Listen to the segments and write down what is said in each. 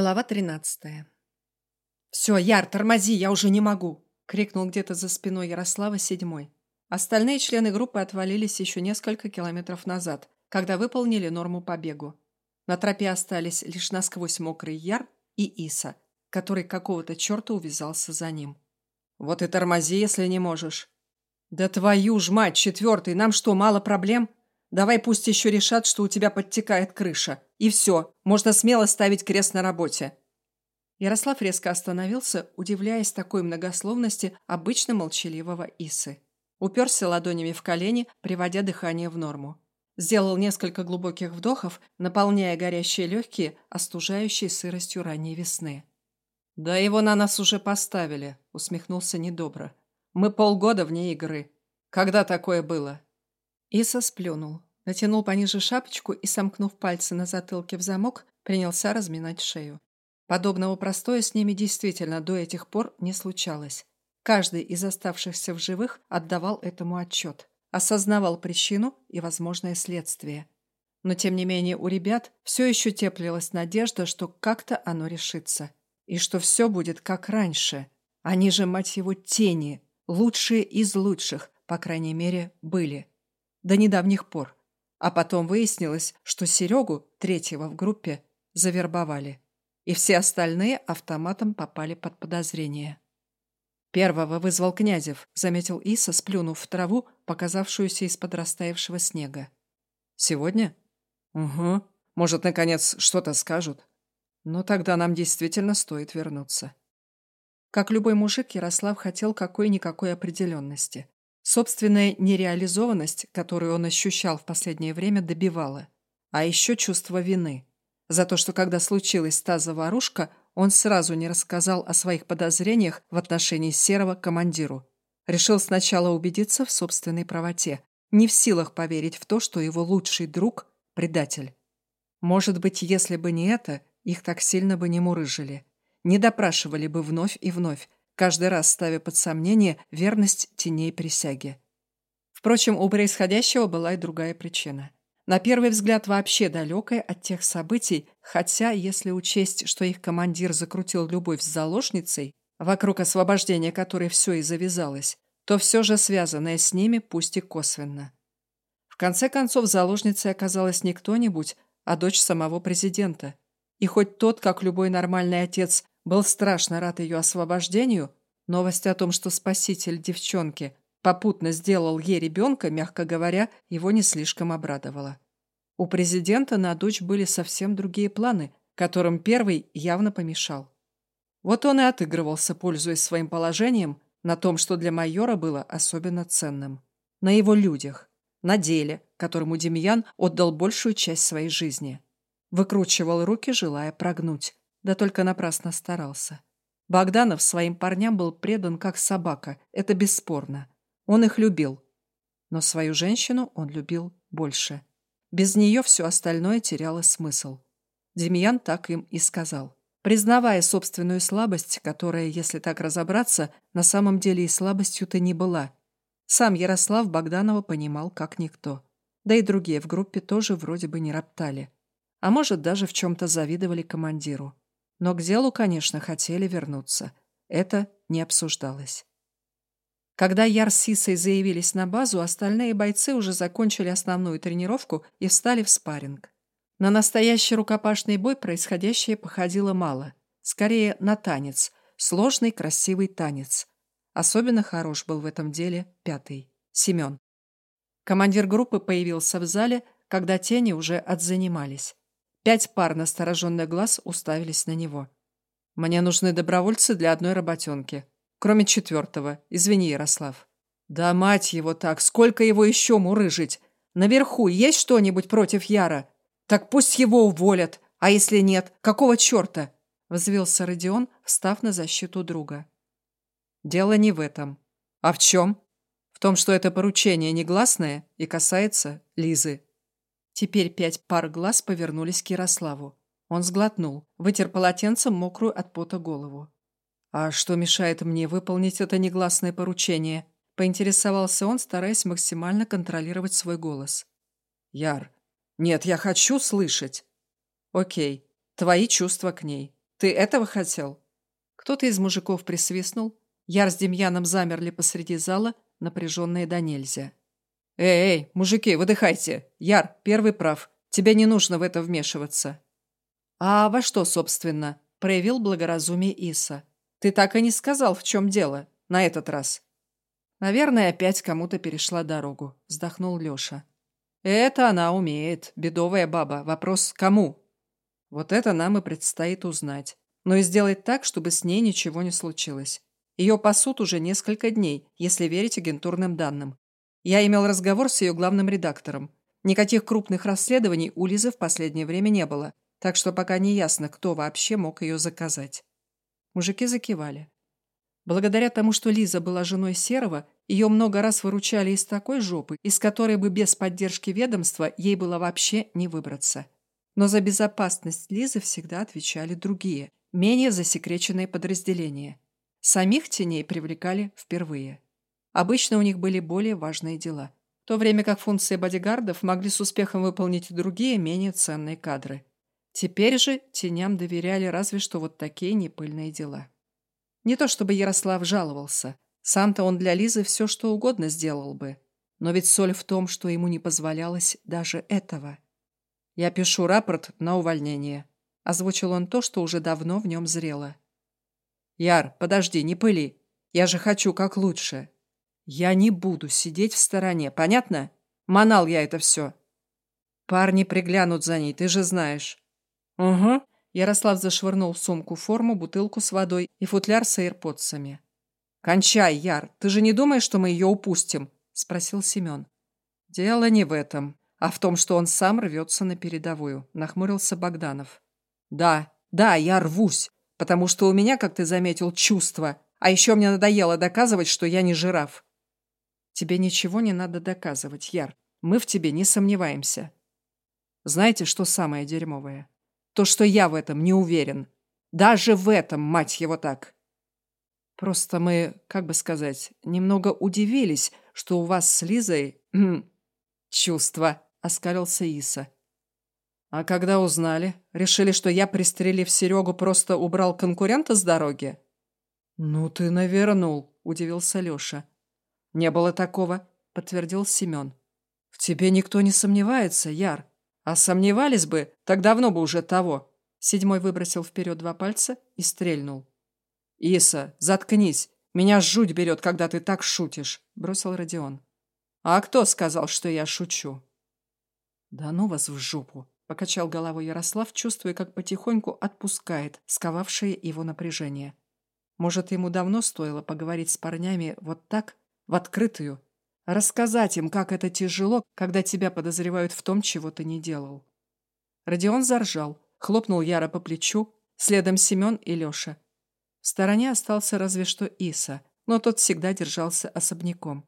Глава 13. «Все, Яр, тормози, я уже не могу!» — крикнул где-то за спиной Ярослава седьмой. Остальные члены группы отвалились еще несколько километров назад, когда выполнили норму по бегу. На тропе остались лишь насквозь мокрый Яр и Иса, который какого-то черта увязался за ним. «Вот и тормози, если не можешь!» «Да твою ж мать, четвертый, нам что, мало проблем?» Давай пусть еще решат, что у тебя подтекает крыша. И все, можно смело ставить крест на работе». Ярослав резко остановился, удивляясь такой многословности обычно молчаливого Исы. Уперся ладонями в колени, приводя дыхание в норму. Сделал несколько глубоких вдохов, наполняя горящие легкие, остужающей сыростью ранней весны. «Да его на нас уже поставили», — усмехнулся недобро. «Мы полгода вне игры. Когда такое было?» Иса сплюнул, натянул пониже шапочку и, сомкнув пальцы на затылке в замок, принялся разминать шею. Подобного простоя с ними действительно до этих пор не случалось. Каждый из оставшихся в живых отдавал этому отчет, осознавал причину и возможное следствие. Но, тем не менее, у ребят все еще теплилась надежда, что как-то оно решится. И что все будет как раньше. Они же, мать его, тени, лучшие из лучших, по крайней мере, были до недавних пор. А потом выяснилось, что Серегу, третьего в группе, завербовали. И все остальные автоматом попали под подозрение. Первого вызвал Князев, заметил Иса, сплюнув в траву, показавшуюся из-под растаявшего снега. «Сегодня?» «Угу. Может, наконец, что-то скажут?» «Но тогда нам действительно стоит вернуться». Как любой мужик, Ярослав хотел какой-никакой определенности. Собственная нереализованность, которую он ощущал в последнее время, добивала. А еще чувство вины. За то, что когда случилась та заварушка, он сразу не рассказал о своих подозрениях в отношении Серого командиру. Решил сначала убедиться в собственной правоте, не в силах поверить в то, что его лучший друг – предатель. Может быть, если бы не это, их так сильно бы не мурыжили. Не допрашивали бы вновь и вновь, каждый раз ставя под сомнение верность теней присяги. Впрочем, у происходящего была и другая причина. На первый взгляд вообще далекая от тех событий, хотя, если учесть, что их командир закрутил любовь с заложницей, вокруг освобождения которой все и завязалось, то все же связанное с ними, пусть и косвенно. В конце концов, заложницей оказалась не кто-нибудь, а дочь самого президента. И хоть тот, как любой нормальный отец, был страшно рад ее освобождению, новость о том, что спаситель девчонки попутно сделал ей ребенка, мягко говоря, его не слишком обрадовала. У президента на дочь были совсем другие планы, которым первый явно помешал. Вот он и отыгрывался, пользуясь своим положением, на том, что для майора было особенно ценным. На его людях, на деле, которому Демьян отдал большую часть своей жизни. Выкручивал руки, желая прогнуть да только напрасно старался. Богданов своим парням был предан как собака, это бесспорно. Он их любил. Но свою женщину он любил больше. Без нее все остальное теряло смысл. Демьян так им и сказал. Признавая собственную слабость, которая, если так разобраться, на самом деле и слабостью-то не была. Сам Ярослав Богданова понимал как никто. Да и другие в группе тоже вроде бы не роптали. А может, даже в чем-то завидовали командиру. Но к делу, конечно, хотели вернуться. Это не обсуждалось. Когда Яр с Сисой заявились на базу, остальные бойцы уже закончили основную тренировку и встали в спарринг. На настоящий рукопашный бой происходящее походило мало. Скорее, на танец. Сложный, красивый танец. Особенно хорош был в этом деле пятый. Семен. Командир группы появился в зале, когда тени уже отзанимались. Пять пар настороженных глаз уставились на него. «Мне нужны добровольцы для одной работенки. Кроме четвертого. Извини, Ярослав». «Да мать его так! Сколько его еще мурыжить? Наверху есть что-нибудь против Яра? Так пусть его уволят. А если нет, какого черта?» Взвился Родион, встав на защиту друга. «Дело не в этом. А в чем? В том, что это поручение негласное и касается Лизы». Теперь пять пар глаз повернулись к Ярославу. Он сглотнул, вытер полотенцем мокрую от пота голову. «А что мешает мне выполнить это негласное поручение?» Поинтересовался он, стараясь максимально контролировать свой голос. «Яр, нет, я хочу слышать». «Окей, твои чувства к ней. Ты этого хотел?» Кто-то из мужиков присвистнул. Яр с Демьяном замерли посреди зала, напряженные до нельзя. «Эй, эй, мужики, выдыхайте! Яр, первый прав. Тебе не нужно в это вмешиваться». «А во что, собственно?» – проявил благоразумие Иса. «Ты так и не сказал, в чем дело, на этот раз». «Наверное, опять кому-то перешла дорогу», – вздохнул Леша. «Это она умеет, бедовая баба. Вопрос, кому?» «Вот это нам и предстоит узнать. Но и сделать так, чтобы с ней ничего не случилось. Ее пасут уже несколько дней, если верить агентурным данным. Я имел разговор с ее главным редактором. Никаких крупных расследований у Лизы в последнее время не было, так что пока не ясно, кто вообще мог ее заказать. Мужики закивали. Благодаря тому, что Лиза была женой Серого, ее много раз выручали из такой жопы, из которой бы без поддержки ведомства ей было вообще не выбраться. Но за безопасность Лизы всегда отвечали другие, менее засекреченные подразделения. Самих теней привлекали впервые. Обычно у них были более важные дела, в то время как функции бодигардов могли с успехом выполнить другие, менее ценные кадры. Теперь же теням доверяли разве что вот такие непыльные дела. Не то чтобы Ярослав жаловался. Сам-то он для Лизы все что угодно сделал бы. Но ведь соль в том, что ему не позволялось даже этого. «Я пишу рапорт на увольнение», – озвучил он то, что уже давно в нем зрело. «Яр, подожди, не пыли. Я же хочу как лучше. Я не буду сидеть в стороне, понятно? Манал я это все. Парни приглянут за ней, ты же знаешь». «Угу», Ярослав зашвырнул в сумку форму, бутылку с водой и футляр с эйрподсами. «Кончай, Яр, ты же не думаешь, что мы ее упустим?» – спросил Семен. «Дело не в этом, а в том, что он сам рвется на передовую», – нахмурился Богданов. «Да, да, я рвусь, потому что у меня, как ты заметил, чувства, а еще мне надоело доказывать, что я не жираф». «Тебе ничего не надо доказывать, Яр, мы в тебе не сомневаемся». «Знаете, что самое дерьмовое?» То, что я в этом не уверен. Даже в этом, мать его так. Просто мы, как бы сказать, немного удивились, что у вас с Лизой... чувства, оскалился Иса. А когда узнали, решили, что я, пристрелив Серегу, просто убрал конкурента с дороги? Ну ты навернул, удивился Леша. Не было такого, подтвердил Семен. В тебе никто не сомневается, Яр. А сомневались бы, так давно бы уже того. Седьмой выбросил вперед два пальца и стрельнул. «Иса, заткнись! Меня жуть берет, когда ты так шутишь!» – бросил Родион. «А кто сказал, что я шучу?» «Да ну вас в жопу!» – покачал головой Ярослав, чувствуя, как потихоньку отпускает сковавшее его напряжение. Может, ему давно стоило поговорить с парнями вот так, в открытую, Рассказать им, как это тяжело, когда тебя подозревают в том, чего ты не делал. Родион заржал, хлопнул Яра по плечу, следом Семен и Леша. В стороне остался разве что Иса, но тот всегда держался особняком.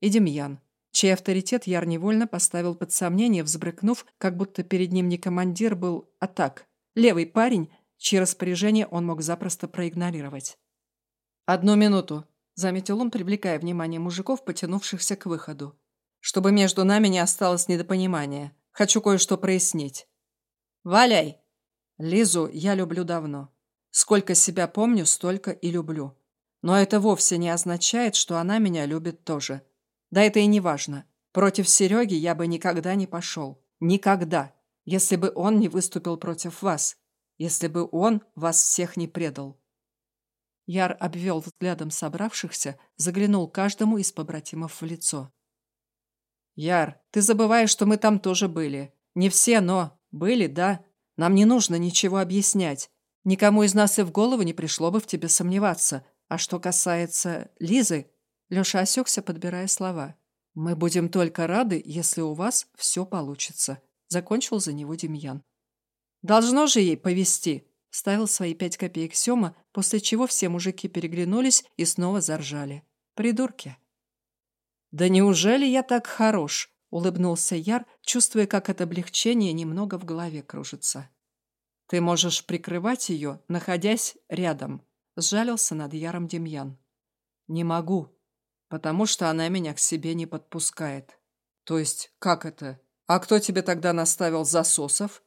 И Демьян, чей авторитет Яр невольно поставил под сомнение, взбрыкнув, как будто перед ним не командир был, а так, левый парень, чьи распоряжение он мог запросто проигнорировать. «Одну минуту», заметил он, привлекая внимание мужиков, потянувшихся к выходу. «Чтобы между нами не осталось недопонимания. Хочу кое-что прояснить». «Валяй!» Лизу я люблю давно. Сколько себя помню, столько и люблю. Но это вовсе не означает, что она меня любит тоже. Да это и не важно. Против Сереги я бы никогда не пошел. Никогда. Если бы он не выступил против вас. Если бы он вас всех не предал. Яр обвел взглядом собравшихся, заглянул каждому из побратимов в лицо. «Яр, ты забываешь, что мы там тоже были. Не все, но были, да. Нам не нужно ничего объяснять. Никому из нас и в голову не пришло бы в тебе сомневаться. А что касается Лизы...» Леша осекся, подбирая слова. «Мы будем только рады, если у вас все получится», — закончил за него Демьян. «Должно же ей повести», Ставил свои пять копеек Сёма, после чего все мужики переглянулись и снова заржали. Придурки. «Да неужели я так хорош?» — улыбнулся Яр, чувствуя, как это облегчение немного в голове кружится. «Ты можешь прикрывать ее, находясь рядом», — сжалился над Яром Демьян. «Не могу, потому что она меня к себе не подпускает». «То есть, как это? А кто тебе тогда наставил засосов?»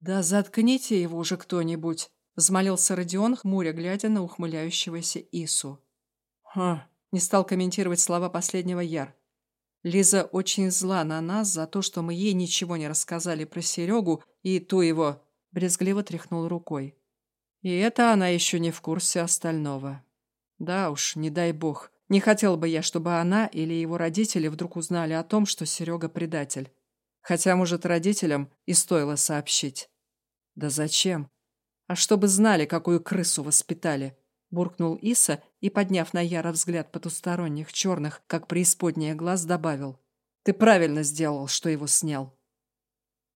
«Да заткните его уже кто-нибудь!» — взмолился Родион, хмуря, глядя на ухмыляющегося Ису. «Хм», — не стал комментировать слова последнего Яр. «Лиза очень зла на нас за то, что мы ей ничего не рассказали про Серегу и ту его...» — брезгливо тряхнул рукой. «И это она еще не в курсе остального. Да уж, не дай бог. Не хотел бы я, чтобы она или его родители вдруг узнали о том, что Серега предатель. Хотя, может, родителям и стоило сообщить. Да зачем? А чтобы знали, какую крысу воспитали, буркнул Иса и, подняв на Яра взгляд потусторонних, черных, как преисподняя глаз, добавил. Ты правильно сделал, что его снял.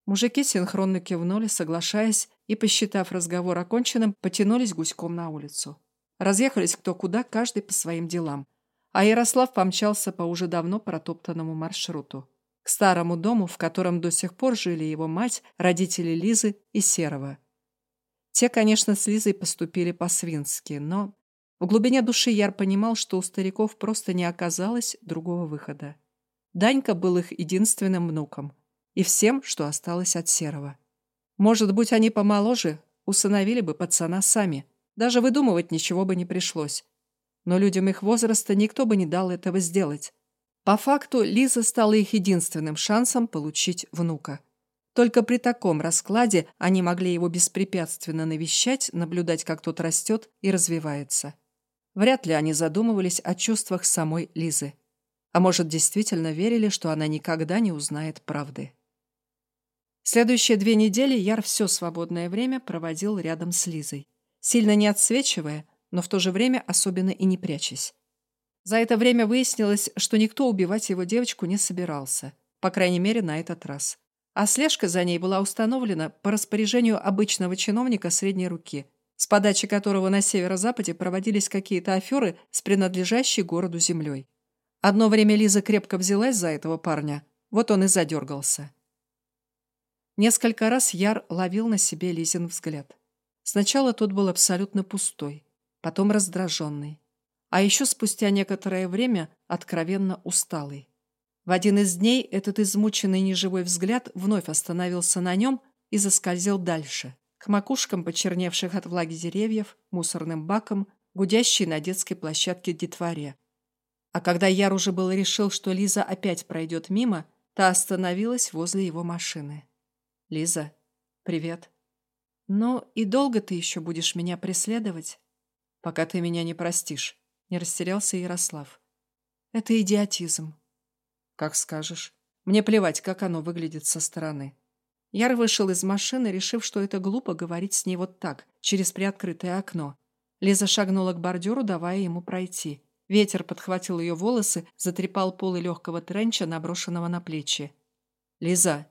Мужики синхронно кивнули, соглашаясь, и, посчитав разговор оконченным, потянулись гуськом на улицу. Разъехались кто куда, каждый по своим делам. А Ярослав помчался по уже давно протоптанному маршруту. К старому дому, в котором до сих пор жили его мать, родители Лизы и Серого. Те, конечно, с Лизой поступили по-свински, но в глубине души Яр понимал, что у стариков просто не оказалось другого выхода. Данька был их единственным внуком и всем, что осталось от Серого. Может быть, они помоложе усыновили бы пацана сами – даже выдумывать ничего бы не пришлось. Но людям их возраста никто бы не дал этого сделать. По факту Лиза стала их единственным шансом получить внука. Только при таком раскладе они могли его беспрепятственно навещать, наблюдать, как тот растет и развивается. Вряд ли они задумывались о чувствах самой Лизы. А может, действительно верили, что она никогда не узнает правды. Следующие две недели Яр все свободное время проводил рядом с Лизой сильно не отсвечивая, но в то же время особенно и не прячась. За это время выяснилось, что никто убивать его девочку не собирался, по крайней мере, на этот раз. А слежка за ней была установлена по распоряжению обычного чиновника средней руки, с подачи которого на северо-западе проводились какие-то аферы с принадлежащей городу землей. Одно время Лиза крепко взялась за этого парня, вот он и задергался. Несколько раз Яр ловил на себе Лизин взгляд. Сначала тот был абсолютно пустой, потом раздраженный, а еще спустя некоторое время откровенно усталый. В один из дней этот измученный неживой взгляд вновь остановился на нем и заскользил дальше, к макушкам почерневших от влаги деревьев, мусорным бакам, гудящей на детской площадке детворе. А когда Яр уже был решил, что Лиза опять пройдет мимо, та остановилась возле его машины. «Лиза, привет». «Ну и долго ты еще будешь меня преследовать?» «Пока ты меня не простишь», — не растерялся Ярослав. «Это идиотизм». «Как скажешь. Мне плевать, как оно выглядит со стороны». Яр вышел из машины, решив, что это глупо говорить с ней вот так, через приоткрытое окно. Лиза шагнула к бордюру, давая ему пройти. Ветер подхватил ее волосы, затрепал полы легкого тренча, наброшенного на плечи. «Лиза!»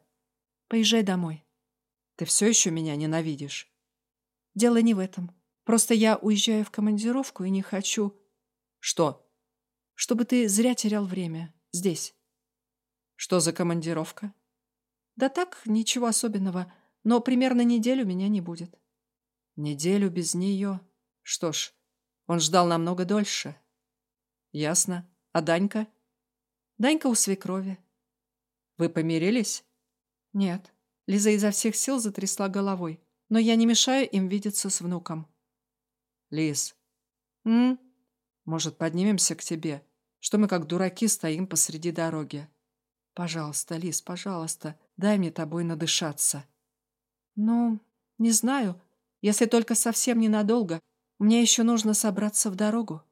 «Поезжай домой», ты все еще меня ненавидишь? Дело не в этом. Просто я уезжаю в командировку и не хочу... Что? Чтобы ты зря терял время. Здесь. Что за командировка? Да так, ничего особенного. Но примерно неделю меня не будет. Неделю без нее? Что ж, он ждал намного дольше. Ясно. А Данька? Данька у свекрови. Вы помирились? Нет. Лиза изо всех сил затрясла головой. Но я не мешаю им видеться с внуком. Лиз. М? Может, поднимемся к тебе? Что мы как дураки стоим посреди дороги? Пожалуйста, Лиз, пожалуйста, дай мне тобой надышаться. Ну, не знаю. Если только совсем ненадолго. Мне еще нужно собраться в дорогу.